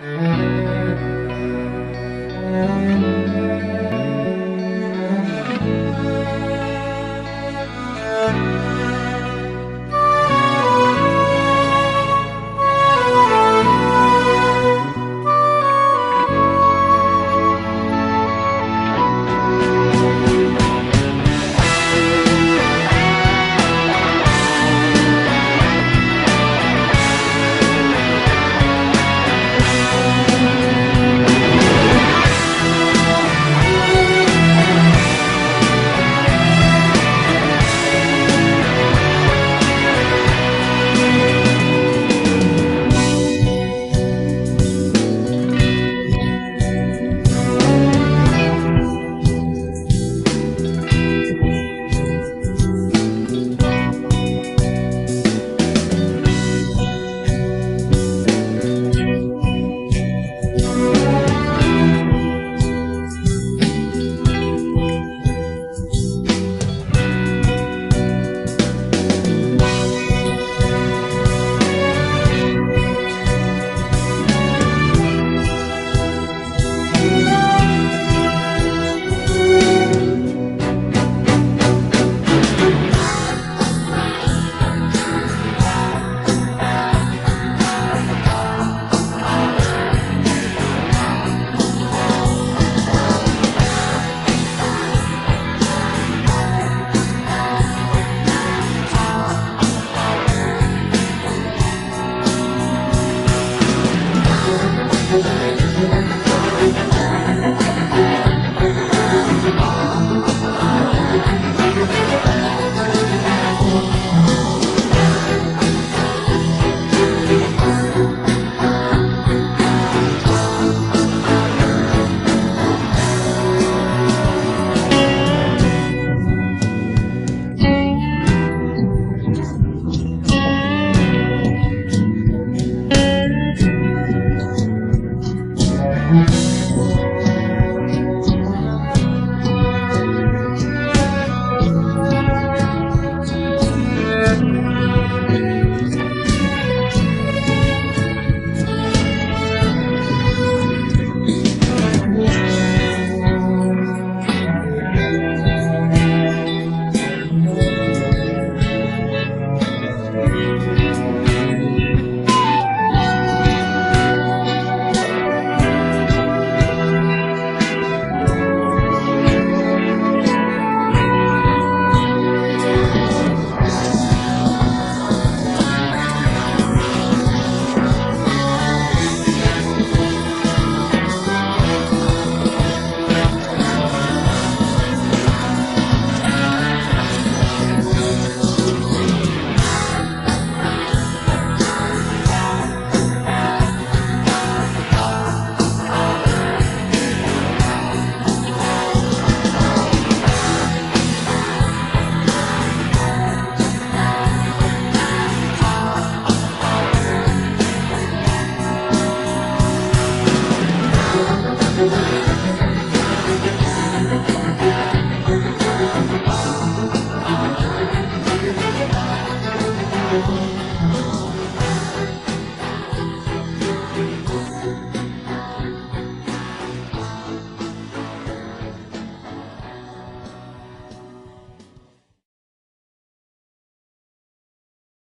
Música